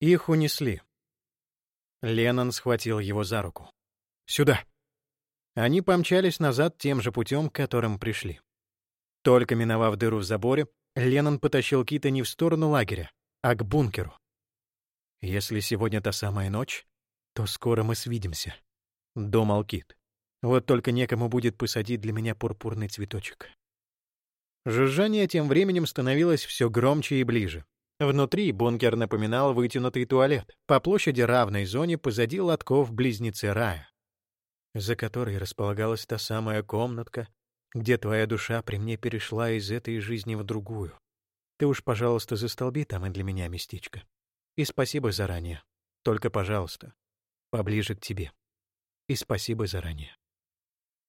Их унесли. Леннон схватил его за руку. «Сюда!» Они помчались назад тем же путем, которым пришли. Только миновав дыру в заборе, Леннон потащил Кита не в сторону лагеря, а к бункеру. «Если сегодня та самая ночь, то скоро мы свидимся», — думал Кит. «Вот только некому будет посадить для меня пурпурный цветочек». Жужжание тем временем становилось все громче и ближе. Внутри бункер напоминал вытянутый туалет, по площади равной зоне позади лотков близнецы рая, за которой располагалась та самая комнатка, где твоя душа при мне перешла из этой жизни в другую. Ты уж, пожалуйста, застолби там и для меня местечко. И спасибо заранее. Только, пожалуйста, поближе к тебе. И спасибо заранее.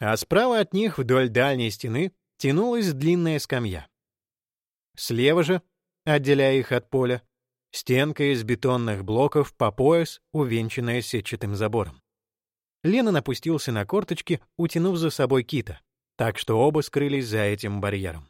А справа от них вдоль дальней стены тянулась длинная скамья. Слева же отделяя их от поля, стенка из бетонных блоков по пояс, увенчанная сетчатым забором. Леннон опустился на корточки, утянув за собой кита, так что оба скрылись за этим барьером.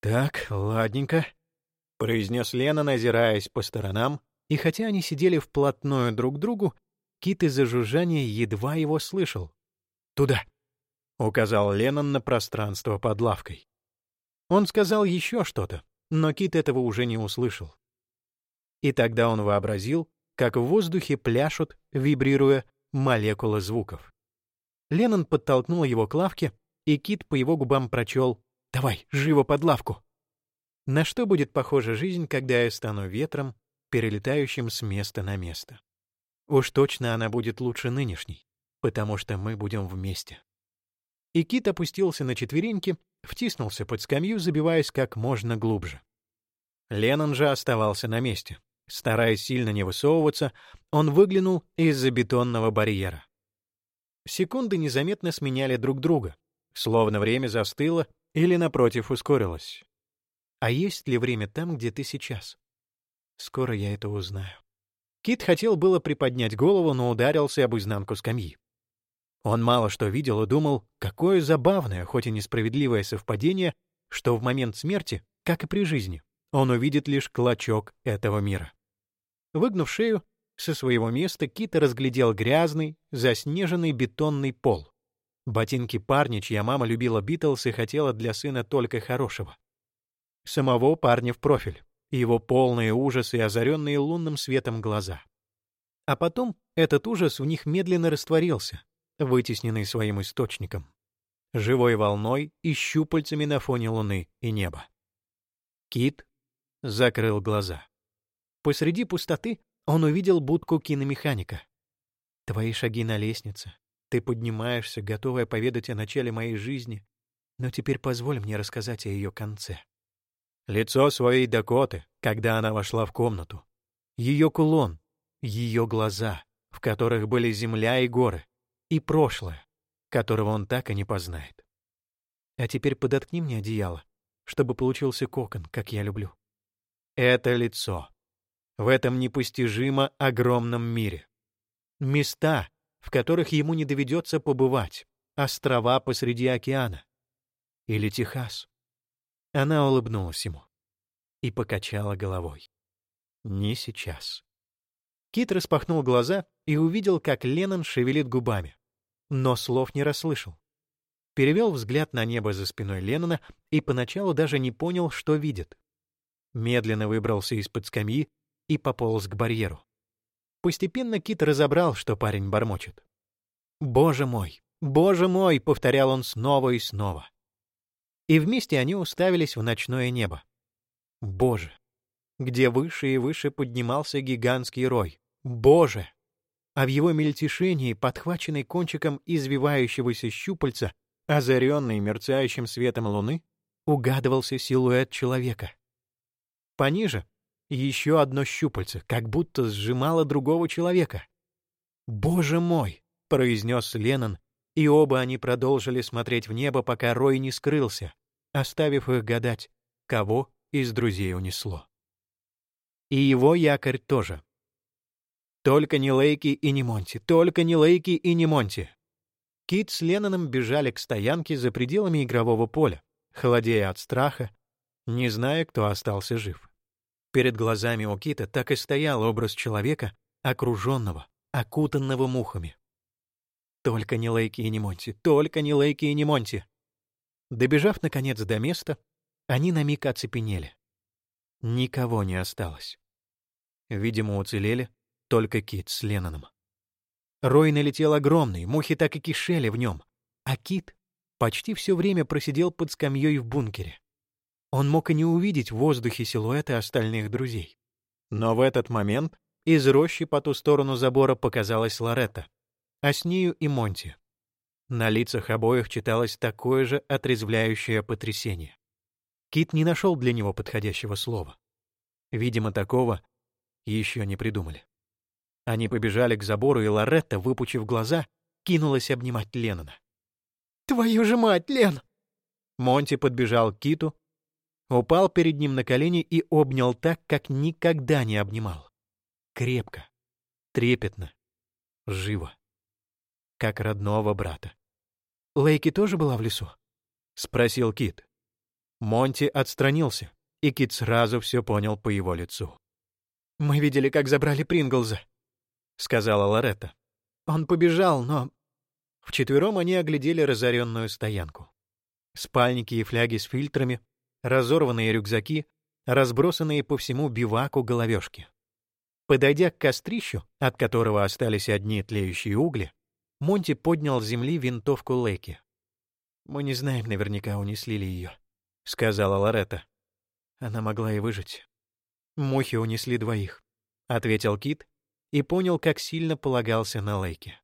«Так, ладненько», — произнес Леннон, озираясь по сторонам, и хотя они сидели вплотную друг к другу, кит из-за жужжания едва его слышал. «Туда», — указал Леннон на пространство под лавкой. Он сказал еще что-то, но Кит этого уже не услышал. И тогда он вообразил, как в воздухе пляшут, вибрируя, молекулы звуков. Леннон подтолкнул его к лавке, и Кит по его губам прочел «Давай, живо под лавку!» На что будет похожа жизнь, когда я стану ветром, перелетающим с места на место? Уж точно она будет лучше нынешней, потому что мы будем вместе. И Кит опустился на четвереньки втиснулся под скамью, забиваясь как можно глубже. Леннон же оставался на месте. Стараясь сильно не высовываться, он выглянул из-за бетонного барьера. Секунды незаметно сменяли друг друга, словно время застыло или, напротив, ускорилось. А есть ли время там, где ты сейчас? Скоро я это узнаю. Кит хотел было приподнять голову, но ударился об изнанку скамьи. Он мало что видел и думал, какое забавное, хоть и несправедливое совпадение, что в момент смерти, как и при жизни, он увидит лишь клочок этого мира. Выгнув шею, со своего места Кита разглядел грязный, заснеженный бетонный пол. Ботинки парня, чья мама любила Битлз и хотела для сына только хорошего. Самого парня в профиль, его полные ужасы и озаренные лунным светом глаза. А потом этот ужас в них медленно растворился, вытесненный своим источником, живой волной и щупальцами на фоне луны и неба. Кит закрыл глаза. Посреди пустоты он увидел будку киномеханика. Твои шаги на лестнице. Ты поднимаешься, готовая поведать о начале моей жизни, но теперь позволь мне рассказать о ее конце. Лицо своей Дакоты, когда она вошла в комнату. Ее кулон, ее глаза, в которых были земля и горы, и прошлое, которого он так и не познает. А теперь подоткни мне одеяло, чтобы получился кокон, как я люблю. Это лицо. В этом непостижимо огромном мире. Места, в которых ему не доведется побывать. Острова посреди океана. Или Техас. Она улыбнулась ему и покачала головой. Не сейчас. Кит распахнул глаза и увидел, как Леннон шевелит губами, но слов не расслышал. Перевел взгляд на небо за спиной Леннона и поначалу даже не понял, что видит. Медленно выбрался из-под скамьи и пополз к барьеру. Постепенно Кит разобрал, что парень бормочет. «Боже мой! Боже мой!» — повторял он снова и снова. И вместе они уставились в ночное небо. Боже! Где выше и выше поднимался гигантский рой. Боже! А в его мельтешении, подхваченный кончиком извивающегося щупальца, озаренный мерцающим светом луны, угадывался силуэт человека. Пониже — еще одно щупальце, как будто сжимало другого человека. «Боже мой!» — произнес Леннон, и оба они продолжили смотреть в небо, пока Рой не скрылся, оставив их гадать, кого из друзей унесло. И его якорь тоже. Только не Лейки и не Монти, только не Лейки и не Монти. Кит с Ленноном бежали к стоянке за пределами игрового поля, холодея от страха, не зная, кто остался жив. Перед глазами у Кита так и стоял образ человека, окруженного, окутанного мухами. Только не Лейки и не Монти, только не Лейки и не Монти. Добежав, наконец, до места, они на миг оцепенели. Никого не осталось. Видимо, уцелели только Кит с Ленноном. Рой налетел огромный, мухи так и кишели в нем, а Кит почти все время просидел под скамьей в бункере. Он мог и не увидеть в воздухе силуэты остальных друзей. Но в этот момент из рощи по ту сторону забора показалась Лоретта, а с нею и Монти. На лицах обоих читалось такое же отрезвляющее потрясение. Кит не нашел для него подходящего слова. Видимо, такого еще не придумали. Они побежали к забору, и Лоретта, выпучив глаза, кинулась обнимать Леннона. «Твою же мать, Лен!» Монти подбежал к Киту, упал перед ним на колени и обнял так, как никогда не обнимал. Крепко, трепетно, живо. Как родного брата. «Лейки тоже была в лесу?» — спросил Кит. Монти отстранился, и Кит сразу все понял по его лицу. «Мы видели, как забрали Принглза», — сказала Лоретта. «Он побежал, но...» Вчетвером они оглядели разоренную стоянку. Спальники и фляги с фильтрами, разорванные рюкзаки, разбросанные по всему биваку головешки. Подойдя к кострищу, от которого остались одни тлеющие угли, Монти поднял с земли винтовку Лейки. «Мы не знаем наверняка, унесли ли ее», — сказала Лоретта. Она могла и выжить. «Мухи унесли двоих», — ответил Кит и понял, как сильно полагался на Лейке.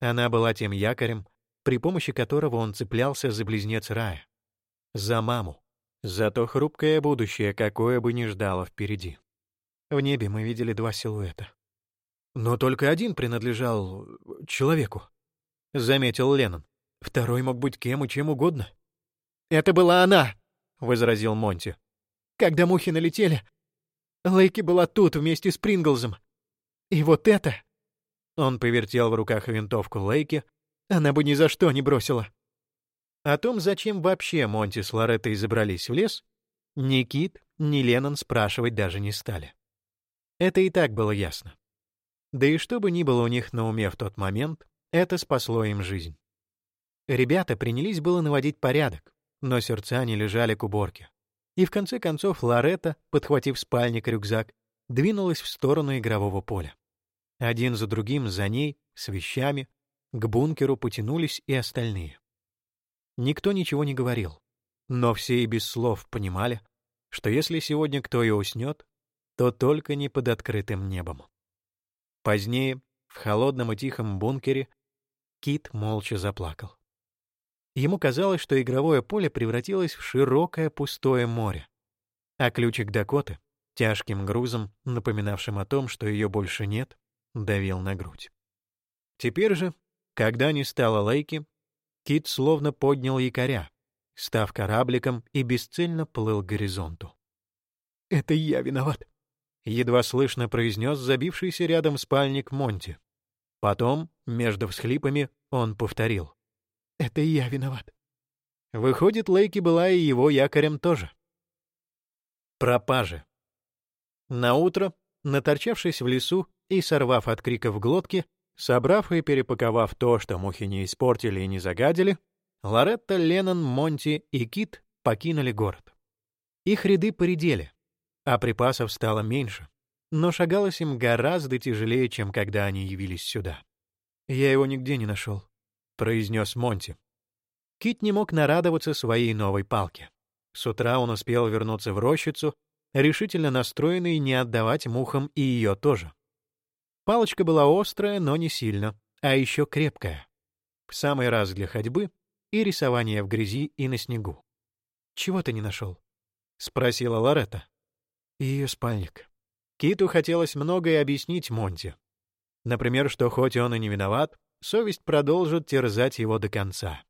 Она была тем якорем, при помощи которого он цеплялся за близнец Рая. За маму. За то хрупкое будущее, какое бы ни ждало впереди. В небе мы видели два силуэта. Но только один принадлежал человеку, — заметил Леннон. Второй мог быть кем и чем угодно. «Это была она!» — возразил Монти. «Когда мухи налетели, Лейки была тут вместе с Принглзом. И вот это...» Он повертел в руках винтовку Лейки, она бы ни за что не бросила. О том, зачем вообще Монти с Лореттой забрались в лес, ни Кит, ни Леннон спрашивать даже не стали. Это и так было ясно. Да и что бы ни было у них на уме в тот момент, это спасло им жизнь. Ребята принялись было наводить порядок, но сердца не лежали к уборке. И в конце концов Лоретта, подхватив спальник и рюкзак, двинулась в сторону игрового поля. Один за другим за ней, с вещами, к бункеру потянулись и остальные. Никто ничего не говорил, но все и без слов понимали, что если сегодня кто и уснет, то только не под открытым небом. Позднее, в холодном и тихом бункере, Кит молча заплакал. Ему казалось, что игровое поле превратилось в широкое пустое море, а ключик Дакоты, тяжким грузом, напоминавшим о том, что ее больше нет, давил на грудь. Теперь же, когда не стало Лейки, Кит словно поднял якоря, став корабликом и бесцельно плыл к горизонту. «Это я виноват», — едва слышно произнес забившийся рядом спальник Монти. Потом, между всхлипами, он повторил. «Это я виноват». Выходит, Лейки была и его якорем тоже. Пропажи. Наутро, наторчавшись в лесу и сорвав от криков глотки, собрав и перепаковав то, что мухи не испортили и не загадили, Лоретта, Леннон, Монти и Кит покинули город. Их ряды поредели, а припасов стало меньше, но шагалось им гораздо тяжелее, чем когда они явились сюда. «Я его нигде не нашел», — произнес Монти. Кит не мог нарадоваться своей новой палке. С утра он успел вернуться в рощицу, решительно настроенный не отдавать мухам и ее тоже. Палочка была острая, но не сильно, а еще крепкая. В самый раз для ходьбы и рисования в грязи и на снегу. «Чего ты не нашел?» — спросила Лоретта. «Ее спальник», Киту хотелось многое объяснить Монти. Например, что хоть он и не виноват, совесть продолжит терзать его до конца.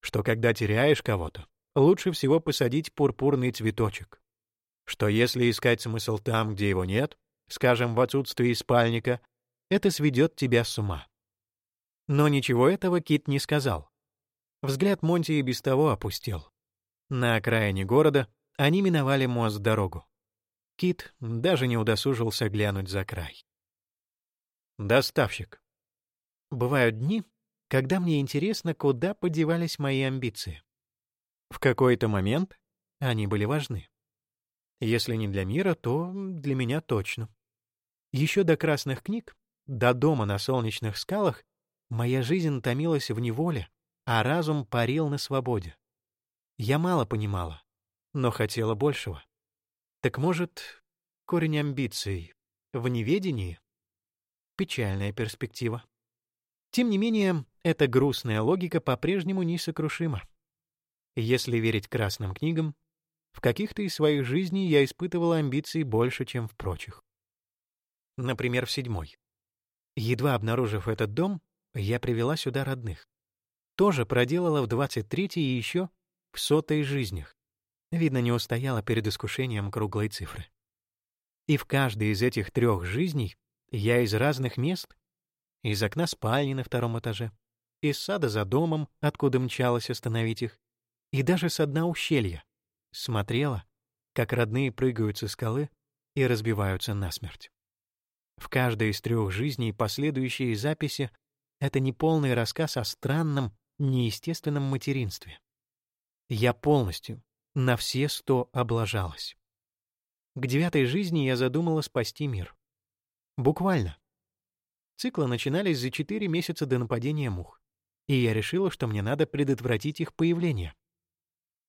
Что когда теряешь кого-то, лучше всего посадить пурпурный цветочек. Что если искать смысл там, где его нет, скажем, в отсутствии спальника, это сведет тебя с ума. Но ничего этого Кит не сказал. Взгляд Монти и без того опустел. На окраине города они миновали мост-дорогу. Кит даже не удосужился глянуть за край. Доставщик. Бывают дни, когда мне интересно, куда подевались мои амбиции. В какой-то момент они были важны. Если не для мира, то для меня точно. Еще до красных книг, до дома на солнечных скалах, моя жизнь томилась в неволе, а разум парил на свободе. Я мало понимала, но хотела большего. Так может, корень амбиций в неведении? Печальная перспектива. Тем не менее, эта грустная логика по-прежнему несокрушима. Если верить красным книгам, в каких-то из своих жизней я испытывала амбиции больше, чем в прочих. Например, в седьмой. Едва обнаружив этот дом, я привела сюда родных. Тоже проделала в двадцать третьей и еще в сотой жизнях. Видно, не устояла перед искушением круглой цифры. И в каждой из этих трех жизней я из разных мест, из окна спальни на втором этаже, из сада за домом, откуда мчалась остановить их, и даже с дна ущелья, смотрела, как родные прыгают со скалы и разбиваются насмерть. В каждой из трех жизней последующие записи — это неполный рассказ о странном, неестественном материнстве. Я полностью, на все сто облажалась. К девятой жизни я задумала спасти мир. Буквально. Циклы начинались за четыре месяца до нападения мух, и я решила, что мне надо предотвратить их появление.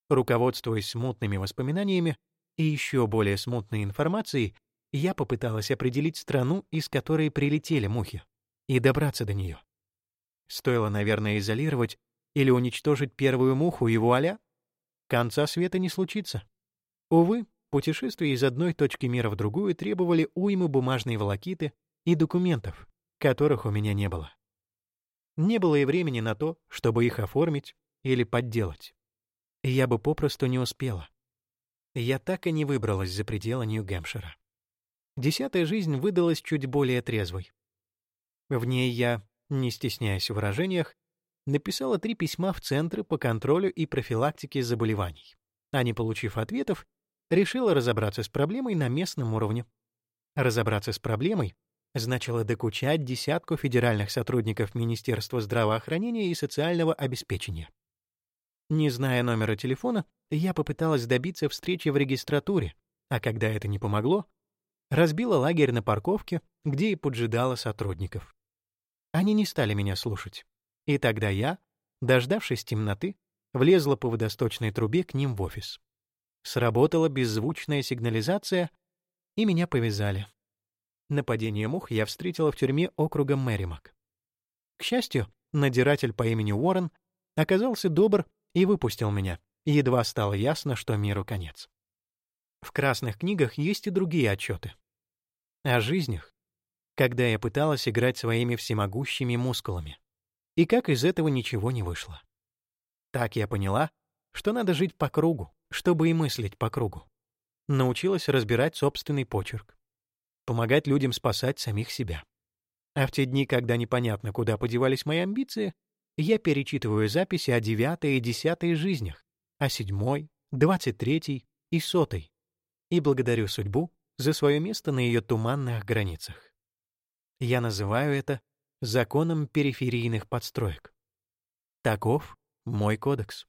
Руководствуясь смутными воспоминаниями и еще более смутной информацией, я попыталась определить страну, из которой прилетели мухи, и добраться до нее. Стоило, наверное, изолировать или уничтожить первую муху и вуаля, конца света не случится. Увы, путешествия из одной точки мира в другую требовали уймы бумажной волокиты и документов, которых у меня не было. Не было и времени на то, чтобы их оформить или подделать. Я бы попросту не успела. Я так и не выбралась за пределы Нью-Гэмпшира. Десятая жизнь выдалась чуть более трезвой. В ней я, не стесняясь в выражениях, написала три письма в Центры по контролю и профилактике заболеваний. А не получив ответов, решила разобраться с проблемой на местном уровне. Разобраться с проблемой значило докучать десятку федеральных сотрудников Министерства здравоохранения и социального обеспечения. Не зная номера телефона, я попыталась добиться встречи в регистратуре, а когда это не помогло, разбила лагерь на парковке, где и поджидала сотрудников. Они не стали меня слушать. И тогда я, дождавшись темноты, влезла по водосточной трубе к ним в офис. Сработала беззвучная сигнализация, и меня повязали. Нападение мух я встретила в тюрьме округа Мэримак. К счастью, надиратель по имени Уоррен оказался добр и выпустил меня, едва стало ясно, что миру конец. В красных книгах есть и другие отчеты. О жизнях, когда я пыталась играть своими всемогущими мускулами и как из этого ничего не вышло. Так я поняла, что надо жить по кругу, чтобы и мыслить по кругу. Научилась разбирать собственный почерк, помогать людям спасать самих себя. А в те дни, когда непонятно, куда подевались мои амбиции, я перечитываю записи о девятой и десятой жизнях, о седьмой, двадцать третьей и сотой, и благодарю судьбу за свое место на ее туманных границах. Я называю это законом периферийных подстроек. Таков мой кодекс.